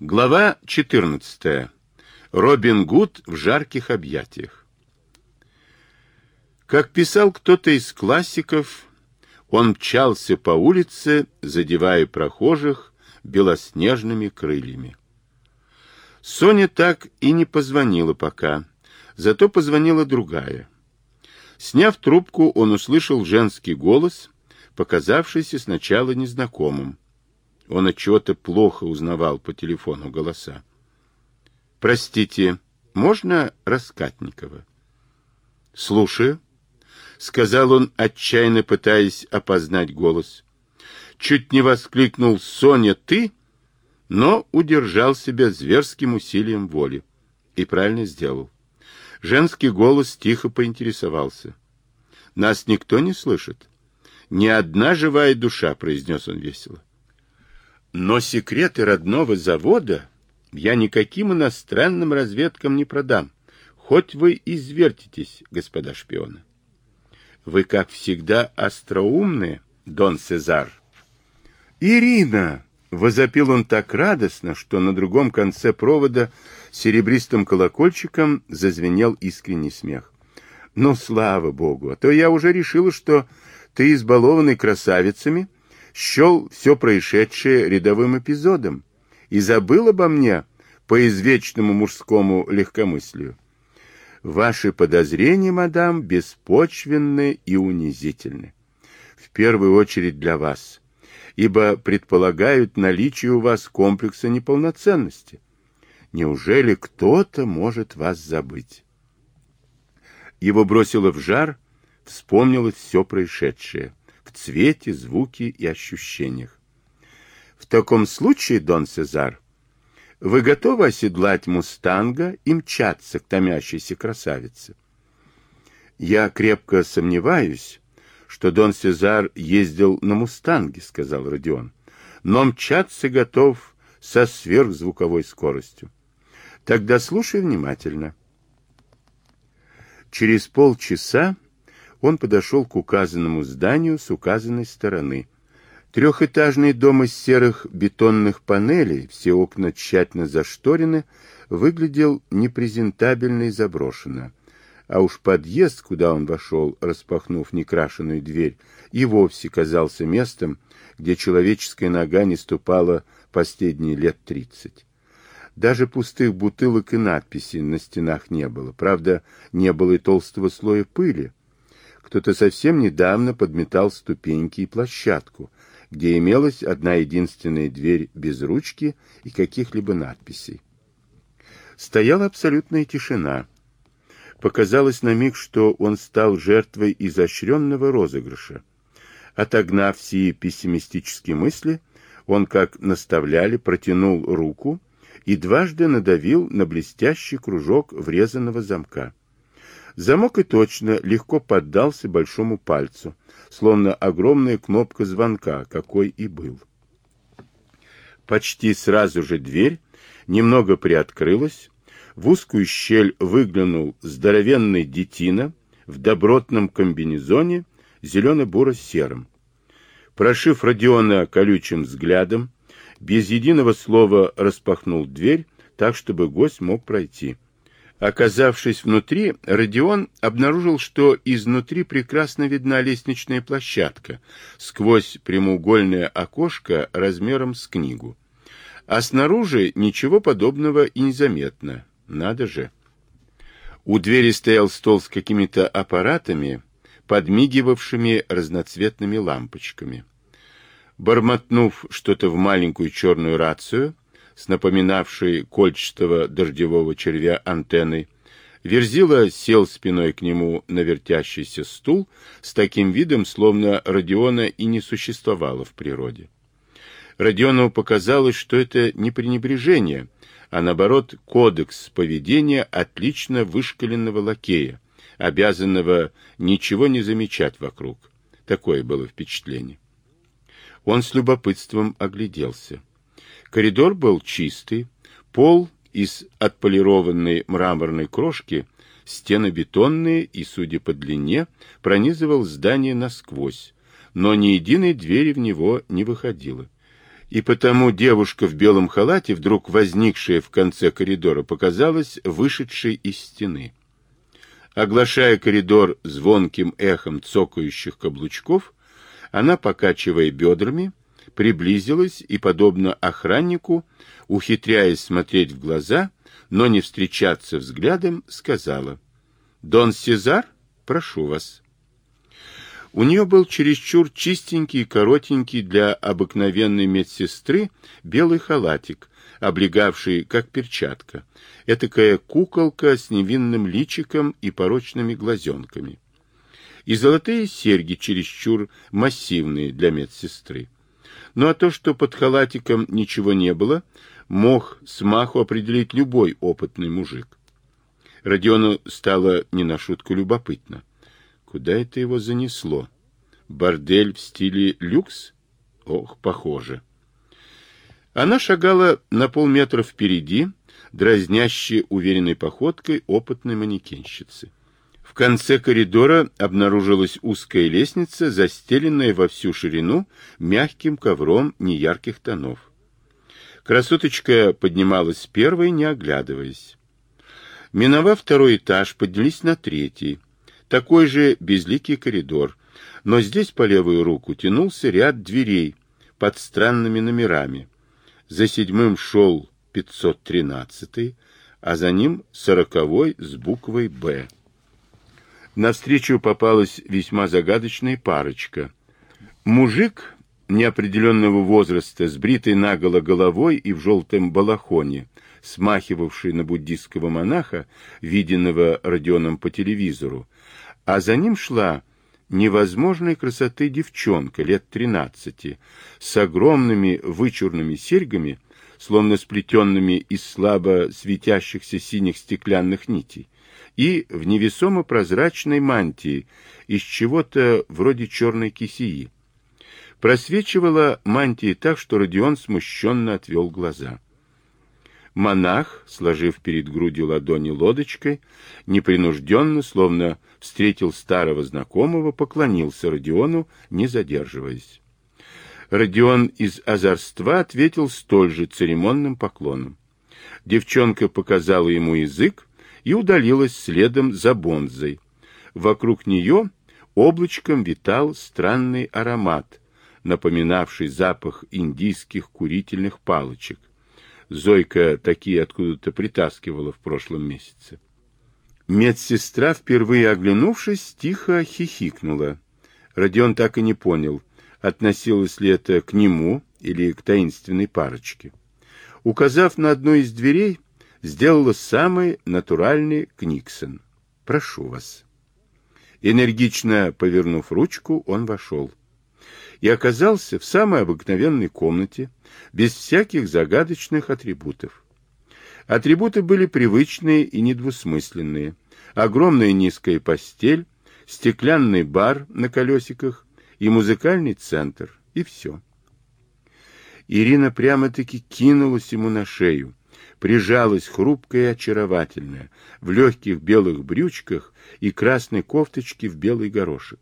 Глава 14. Робин Гуд в жарких объятиях. Как писал кто-то из классиков, он мчался по улице, задевая прохожих белоснежными крыльями. Соня так и не позвонила пока, зато позвонила другая. Сняв трубку, он услышал женский голос, показавшийся сначала незнакомым. Он от чего-то плохо узнавал по телефону голоса. «Простите, можно Раскатникова?» «Слушаю», — сказал он, отчаянно пытаясь опознать голос. Чуть не воскликнул «Соня, ты?» но удержал себя зверским усилием воли. И правильно сделал. Женский голос тихо поинтересовался. «Нас никто не слышит?» «Ни одна живая душа», — произнес он весело. Но секреты родного завода я никаким иностранным разведкам не продам, хоть вы извертитесь, господа шпионы. Вы, как всегда, остроумны, Дон Сезар. Ирина! Возопил он так радостно, что на другом конце провода серебристым колокольчиком зазвенел искренний смех. Ну, слава богу, а то я уже решила, что ты, избалованный красавицами, счел все происшедшее рядовым эпизодом и забыл обо мне по извечному мужскому легкомыслию. Ваши подозрения, мадам, беспочвенны и унизительны. В первую очередь для вас, ибо предполагают наличие у вас комплекса неполноценности. Неужели кто-то может вас забыть? Его бросило в жар, вспомнилось все происшедшее цвете, звуке и ощущениях. В таком случае, Дон Сезар, вы готовы оседлать мустанга и мчаться к томящейся красавице? Я крепко сомневаюсь, что Дон Сезар ездил на мустанге, сказал Родион, но мчаться готов со сверхзвуковой скоростью. Тогда слушай внимательно. Через полчаса он подошел к указанному зданию с указанной стороны. Трехэтажный дом из серых бетонных панелей, все окна тщательно зашторены, выглядел непрезентабельно и заброшенно. А уж подъезд, куда он вошел, распахнув некрашенную дверь, и вовсе казался местом, где человеческая нога не ступала последние лет тридцать. Даже пустых бутылок и надписей на стенах не было. Правда, не было и толстого слоя пыли, кто-то совсем недавно подметал ступеньки и площадку, где имелась одна единственная дверь без ручки и каких-либо надписей. Стояла абсолютная тишина. Показалось на миг, что он стал жертвой изощренного розыгрыша. Отогнав все пессимистические мысли, он, как наставляли, протянул руку и дважды надавил на блестящий кружок врезанного замка. Замок и точно легко поддался большому пальцу, словно огромная кнопка звонка, какой и был. Почти сразу же дверь немного приоткрылась, в узкую щель выглянул здоровенный детина в добротном комбинезоне зелено-буро-сером. Прошив Родиона колючим взглядом, без единого слова распахнул дверь так, чтобы гость мог пройти. Оказавшись внутри, Родион обнаружил, что изнутри прекрасно видна лестничная площадка сквозь прямоугольное окошко размером с книгу. А снаружи ничего подобного и незаметно. Надо же. У двери стоял стол с какими-то аппаратами, подмигивавшими разноцветными лампочками. Бормотнув что-то в маленькую черную рацию, с напоминавшей кольчатого дождевого червя антенной, Верзила сел спиной к нему на вертящийся стул с таким видом, словно Родиона и не существовало в природе. Родионову показалось, что это не пренебрежение, а наоборот кодекс поведения отлично вышкаленного лакея, обязанного ничего не замечать вокруг. Такое было впечатление. Он с любопытством огляделся. Коридор был чистый, пол из отполированной мраморной крошки, стены бетонные и, судя по длине, пронизывал здание насквозь, но ни единой двери в него не выходило. И потому девушка в белом халате, вдруг возникшая в конце коридора, показалась вышедшей из стены. Оглашая коридор звонким эхом цокающих каблучков, она, покачивая бедрами, приблизилась и, подобно охраннику, ухитряясь смотреть в глаза, но не встречаться взглядом, сказала «Дон Сезар, прошу вас». У нее был чересчур чистенький и коротенький для обыкновенной медсестры белый халатик, облегавший, как перчатка, этакая куколка с невинным личиком и порочными глазенками. И золотые серьги чересчур массивные для медсестры. Ну а то, что под халатиком ничего не было, мог смаху определить любой опытный мужик. Родиону стало не на шутку любопытно. Куда это его занесло? Бордель в стиле люкс? Ох, похоже. Она шагала на полметра впереди, дразнящей уверенной походкой опытной манекенщицы. Конце коридора обнаружилась узкая лестница, застеленная во всю ширину мягким ковром неярких тонов. Красоточка поднималась первой, не оглядываясь. Миновав второй этаж, поднялись на третий. Такой же безликий коридор, но здесь по левую руку тянулся ряд дверей под странными номерами. За седьмым шел 513, а за ним сороковой с буквой «Б». Навстречу попалась весьма загадочная парочка. Мужик неопределенного возраста, с бритой наголо головой и в желтом балахоне, смахивавший на буддийского монаха, виденного Родионом по телевизору, а за ним шла невозможной красоты девчонка лет тринадцати, с огромными вычурными серьгами, словно сплетенными из слабо светящихся синих стеклянных нитей, и в невесомо прозрачной мантии из чего-то вроде черной кисеи. Просвечивала мантия так, что Родион смущенно отвел глаза. Монах, сложив перед грудью ладони лодочкой, непринужденно, словно встретил старого знакомого, поклонился Родиону, не задерживаясь. Родион из озорства ответил столь же церемонным поклоном. Девчонка показала ему язык и удалилась следом за Бонзой. Вокруг нее облачком витал странный аромат, напоминавший запах индийских курительных палочек, Зойка такие откуда-то притаскивала в прошлом месяце. Медсестра, впервые оглянувшись, тихо хихикнула. Родион так и не понял, относилось ли это к нему или к таинственной парочке. Указав на одну из дверей, сделала самый натуральный Книксон. «Прошу вас». Энергично повернув ручку, он вошел и оказался в самой обыкновенной комнате, без всяких загадочных атрибутов. Атрибуты были привычные и недвусмысленные. Огромная низкая постель, стеклянный бар на колесиках и музыкальный центр, и все. Ирина прямо-таки кинулась ему на шею, прижалась хрупкая и очаровательная, в легких белых брючках и красной кофточке в белый горошек.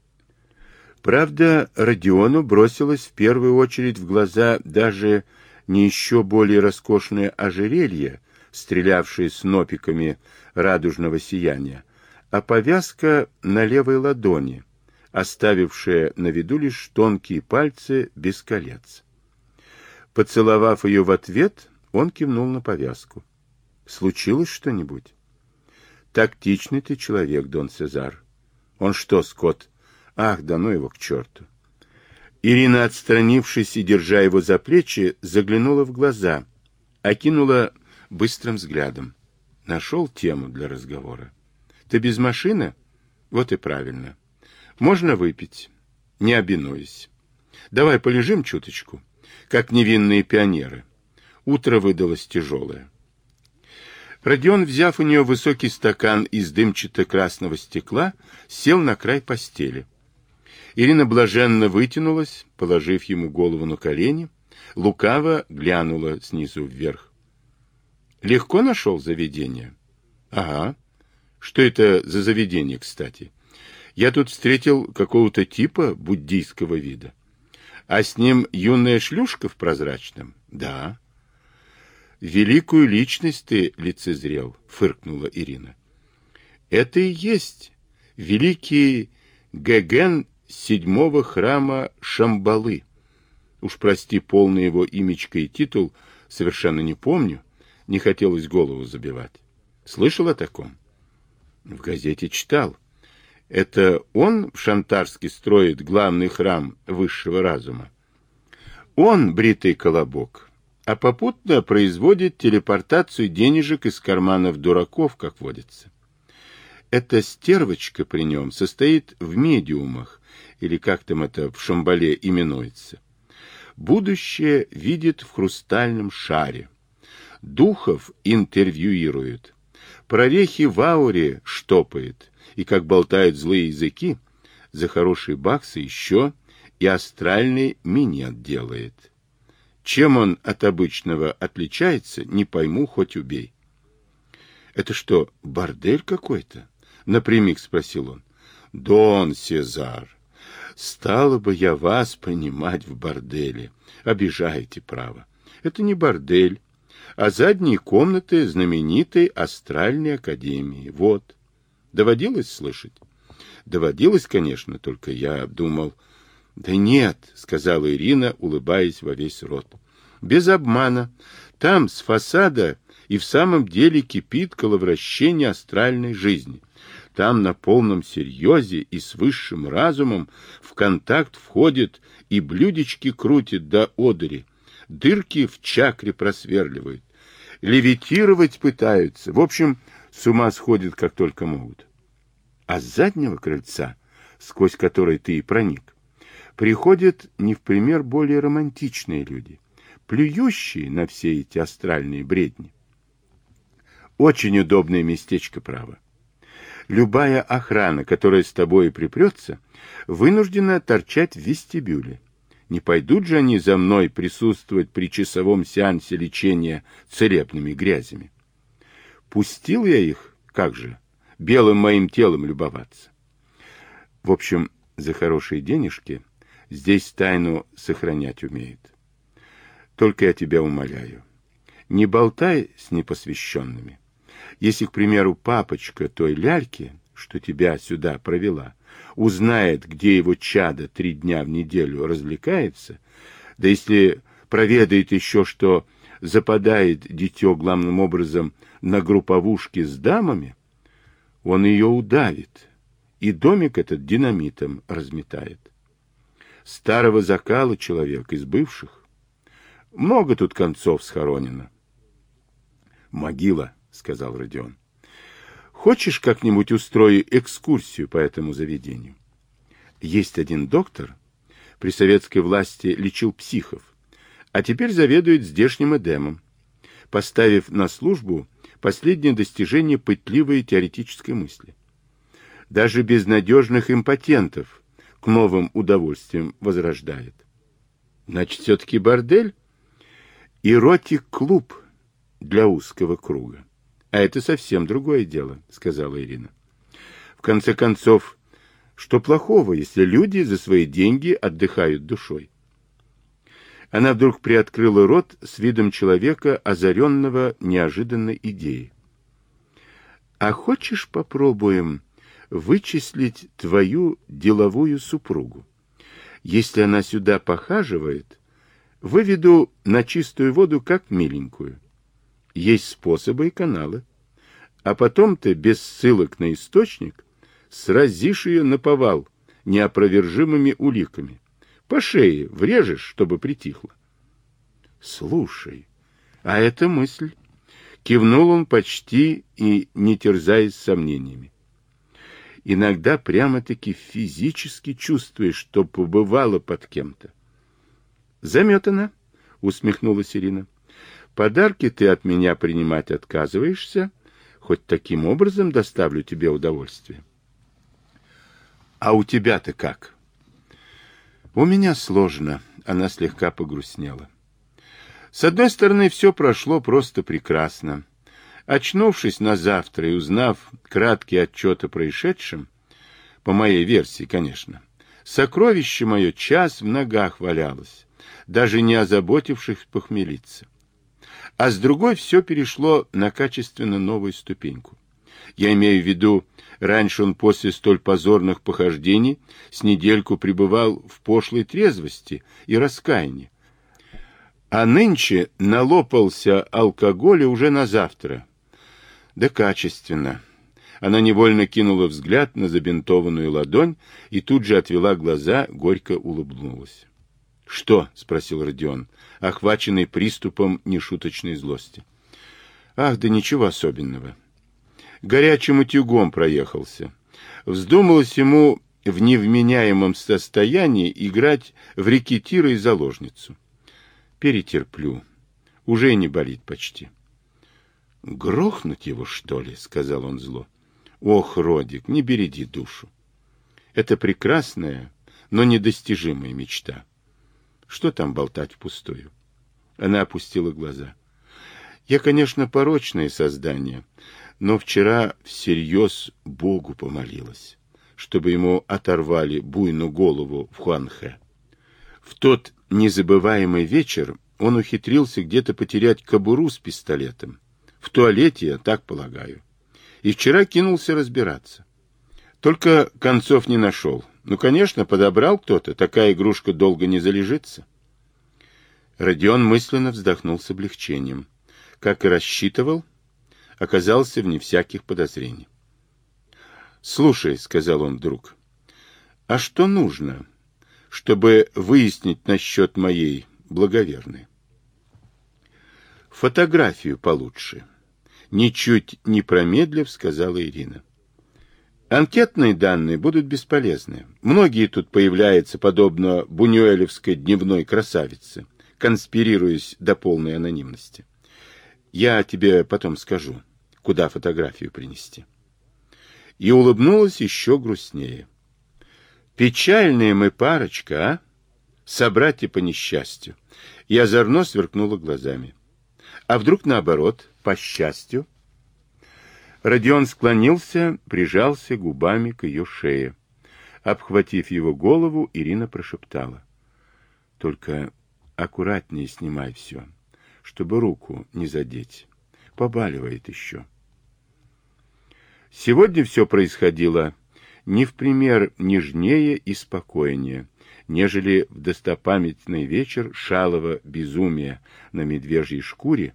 Правда, Родиону бросилось в первую очередь в глаза даже не еще более роскошное ожерелье, стрелявшее снопиками радужного сияния, а повязка на левой ладони, оставившая на виду лишь тонкие пальцы без колец. Поцеловав ее в ответ, он кивнул на повязку. «Случилось что-нибудь?» «Тактичный ты человек, Дон Сезар. Он что, Скотт, Ах, да ну его к черту. Ирина, отстранившись и держа его за плечи, заглянула в глаза, окинула быстрым взглядом. Нашел тему для разговора. Ты без машины? Вот и правильно. Можно выпить, не обинуясь. Давай полежим чуточку, как невинные пионеры. Утро выдалось тяжелое. Родион, взяв у нее высокий стакан из дымчато-красного стекла, сел на край постели. Ирина блаженно вытянулась, положив ему голову на колени, лукаво глянула снизу вверх. Легко нашел заведение? Ага. Что это за заведение, кстати? Я тут встретил какого-то типа буддийского вида. А с ним юная шлюшка в прозрачном? Да. Великую личность ты лицезрел, фыркнула Ирина. Это и есть великий Геген седьмого храма Шамбалы. Уж прости, полный его имечко и титул совершенно не помню, не хотелось голову забивать. Слышал о таком? В газете читал. Это он в Шантарске строит главный храм высшего разума. Он, бритый колобок, а попутно производит телепортацию денежек из карманов дураков, как водится. Эта стервочка при нем состоит в медиумах, или как там это в Шамбале именуется. Будущее видит в хрустальном шаре. Духов интервьюирует. Прорехи в ауре штопает. И как болтают злые языки, за хорошие баксы еще и астральный минет делает. Чем он от обычного отличается, не пойму, хоть убей. Это что, бордель какой-то? Напрямик спросил он. Дон Сезар, стало бы я вас понимать в борделе. Обижаете право. Это не бордель, а задние комнаты знаменитой астральной академии. Вот. Доводилось слышать? Доводилось, конечно, только я думал... Да нет, сказала Ирина, улыбаясь во весь рот. Без обмана. Там, с фасада, и в самом деле кипит коловращение астральной жизни. Там на полном серьезе и с высшим разумом в контакт входит и блюдечки крутит до одыри, дырки в чакре просверливают, левитировать пытаются. В общем, с ума сходят, как только могут. А с заднего крыльца, сквозь который ты и проник, приходят не в пример более романтичные люди, плюющие на все эти астральные бредни. Очень удобное местечко, право. Любая охрана, которая с тобой припрется, вынуждена торчать в вестибюле. Не пойдут же они за мной присутствовать при часовом сеансе лечения целебными грязями. Пустил я их, как же, белым моим телом любоваться. В общем, за хорошие денежки здесь тайну сохранять умеет. Только я тебя умоляю, не болтай с непосвященными. Если, к примеру, папочка той ляльки, что тебя сюда провела, узнает, где его чадо три дня в неделю развлекается, да если проведает еще, что западает дитё главным образом на групповушке с дамами, он ее удавит, и домик этот динамитом разметает. Старого закала человек из бывших. Много тут концов схоронено. Могила, сказал Родион. Хочешь как-нибудь устрою экскурсию по этому заведению? Есть один доктор, при советской власти лечил психов, а теперь заведует здешним эдемом, поставив на службу последнее достижение пытливой теоретической мысли. Даже безнадежных импотентов к новым удовольствиям возрождает. Значит, все-таки бордель? Эротик-клуб для узкого круга. А это совсем другое дело, сказала Ирина. В конце концов, что плохого, если люди за свои деньги отдыхают душой? Она вдруг приоткрыла рот с видом человека, озаренного неожиданной идеей. «А хочешь попробуем вычислить твою деловую супругу? Если она сюда похаживает, выведу на чистую воду как миленькую. Есть способы и каналы. А потом ты, без ссылок на источник, сразишь ее на повал неопровержимыми уликами. По шее врежешь, чтобы притихло. Слушай, а это мысль. Кивнул он почти и не терзаясь сомнениями. Иногда прямо-таки физически чувствуешь, что побывала под кем-то. Заметана, усмехнулась Ирина. Подарки ты от меня принимать отказываешься, хоть таким образом доставлю тебе удовольствие. А у тебя-то как? У меня сложно, она слегка погрустнела. С одной стороны, все прошло просто прекрасно. Очнувшись на завтра и узнав краткий отчет о происшедшем, по моей версии, конечно, Сокровище мое час в ногах валялось, даже не озаботившись похмелиться. А с другой все перешло на качественно новую ступеньку. Я имею в виду, раньше он после столь позорных похождений с недельку пребывал в пошлой трезвости и раскаянии. А нынче налопался алкоголя уже на завтра. Да качественно. Она невольно кинула взгляд на забинтованную ладонь и тут же отвела глаза, горько улыбнулась. — Что? — спросил Родион, охваченный приступом нешуточной злости. — Ах, да ничего особенного. Горячим утюгом проехался. Вздумалось ему в невменяемом состоянии играть в рекетира и заложницу. Перетерплю. Уже не болит почти. — Грохнуть его, что ли? — сказал он зло. Ох, Родик, не береди душу. Это прекрасная, но недостижимая мечта. Что там болтать впустую? Она опустила глаза. Я, конечно, порочное создание, но вчера всерьез Богу помолилась, чтобы ему оторвали буйную голову в Хуанхэ. В тот незабываемый вечер он ухитрился где-то потерять кобуру с пистолетом. В туалете, я так полагаю и вчера кинулся разбираться. Только концов не нашел. Ну, конечно, подобрал кто-то, такая игрушка долго не залежится. Родион мысленно вздохнул с облегчением. Как и рассчитывал, оказался вне всяких подозрений. «Слушай», — сказал он вдруг, — «а что нужно, чтобы выяснить насчет моей благоверной?» «Фотографию получше» ничуть не промедлив, сказала Ирина. Анкетные данные будут бесполезны. Многие тут появляются, подобно бунюэлевской дневной красавице, конспирируясь до полной анонимности. Я тебе потом скажу, куда фотографию принести. И улыбнулась еще грустнее. Печальная мы парочка, а? Собратья по несчастью. И озорно сверкнула глазами. А вдруг наоборот, по счастью? Родион склонился, прижался губами к ее шее. Обхватив его голову, Ирина прошептала. — Только аккуратнее снимай все, чтобы руку не задеть. Побаливает еще. Сегодня все происходило не в пример нежнее и спокойнее, нежели в достопамятный вечер шалого безумия на медвежьей шкуре,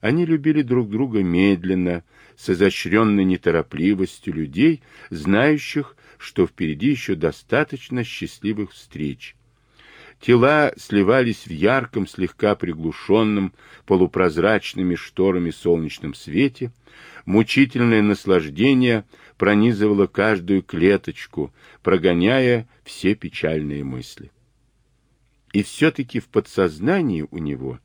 они любили друг друга медленно, с изощренной неторопливостью людей, знающих, что впереди еще достаточно счастливых встреч. Тела сливались в ярком, слегка приглушенном, полупрозрачными шторами солнечном свете. Мучительное наслаждение пронизывало каждую клеточку, прогоняя все печальные мысли. И все-таки в подсознании у него,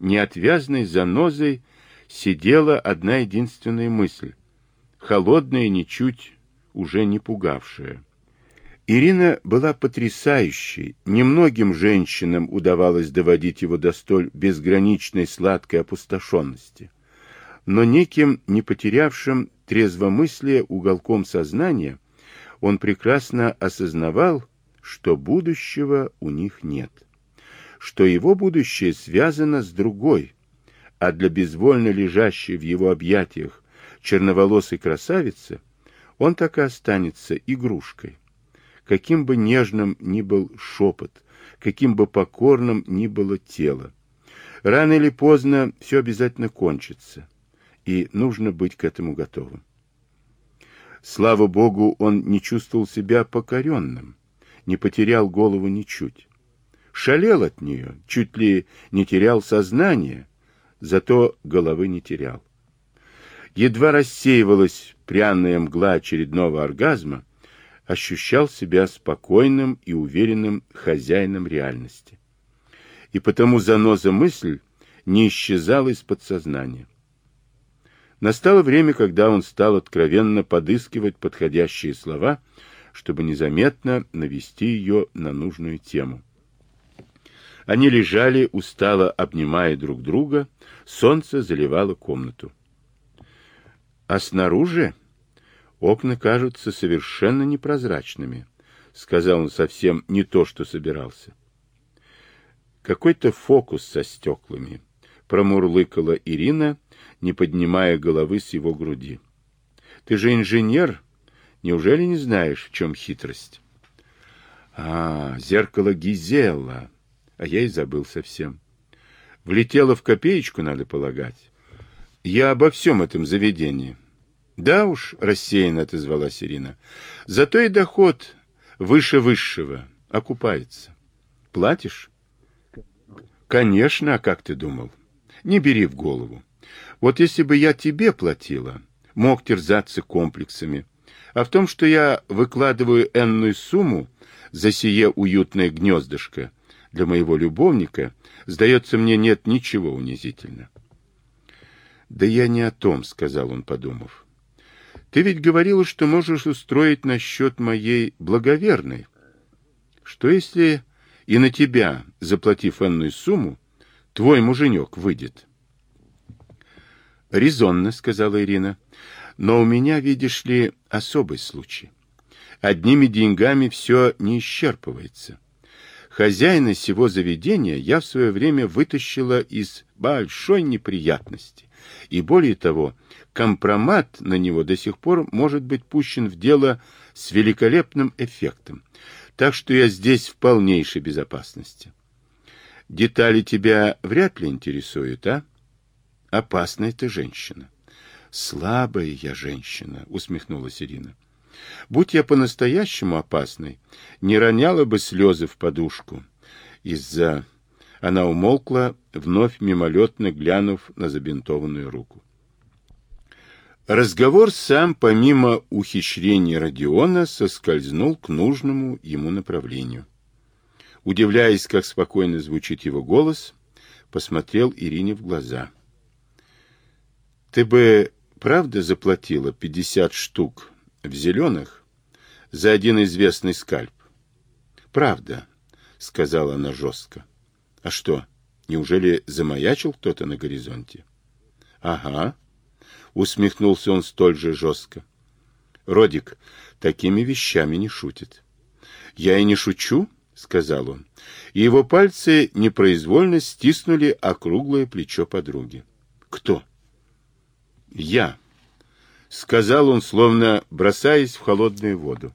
неотвязной занозой, сидела одна единственная мысль, холодная, ничуть уже не пугавшая. Ирина была потрясающей, немногим женщинам удавалось доводить его до столь безграничной сладкой опустошенности. Но неким, не потерявшим трезвомыслие уголком сознания, он прекрасно осознавал, что будущего у них нет, что его будущее связано с другой, а для безвольно лежащей в его объятиях черноволосой красавицы он так и останется игрушкой. Каким бы нежным ни был шепот, каким бы покорным ни было тело, рано или поздно все обязательно кончится, и нужно быть к этому готовым. Слава Богу, он не чувствовал себя покоренным, не потерял голову ничуть. Шалел от нее, чуть ли не терял сознание, зато головы не терял. Едва рассеивалась пряная мгла очередного оргазма, ощущал себя спокойным и уверенным хозяином реальности. И потому заноза мысль не исчезала из подсознания. Настало время, когда он стал откровенно подыскивать подходящие слова, чтобы незаметно навести ее на нужную тему. Они лежали, устало обнимая друг друга, солнце заливало комнату. А снаружи окна кажутся совершенно непрозрачными, сказал он совсем не то, что собирался. Какой-то фокус со стеклами, промурлыкала Ирина, не поднимая головы с его груди. Ты же инженер, неужели не знаешь, в чем хитрость? А, зеркало Гизела, а я и забыл совсем. Влетело в копеечку, надо полагать. Я обо всем этом заведении. Да уж, рассеянно отозвалась Ирина. Зато и доход выше высшего окупается. Платишь? Конечно, а как ты думал? Не бери в голову. Вот если бы я тебе платила, мог терзаться комплексами. А в том, что я выкладываю энную сумму за сие уютное гнездышко для моего любовника, сдается мне, нет ничего унизительно. Да я не о том, сказал он, подумав. Ты ведь говорила, что можешь устроить насчет моей благоверной. Что если и на тебя, заплатив энную сумму, твой муженек выйдет. Резонно, сказала Ирина, но у меня, видишь ли, особый случай. Одними деньгами все не исчерпывается. Хозяина сего заведения я в свое время вытащила из большой неприятности. И более того, компромат на него до сих пор может быть пущен в дело с великолепным эффектом так что я здесь в полнейшей безопасности. Детали тебя вряд ли интересуют, а? Опасная ты женщина. Слабая я женщина, усмехнулась Ирина. Будь я по-настоящему опасной, не роняла бы слезы в подушку. Из-за... Она умолкла, вновь мимолетно глянув на забинтованную руку. Разговор сам, помимо ухищрений Родиона, соскользнул к нужному ему направлению. Удивляясь, как спокойно звучит его голос, посмотрел Ирине в глаза. «Ты бы правда заплатила пятьдесят штук в зеленых за один известный скальп?» «Правда», — сказала она жестко. «А что, неужели замаячил кто-то на горизонте?» «Ага», Усмехнулся он столь же жестко. Родик такими вещами не шутит. Я и не шучу, сказал он. И его пальцы непроизвольно стиснули округлое плечо подруги. Кто? Я, сказал он, словно бросаясь в холодную воду.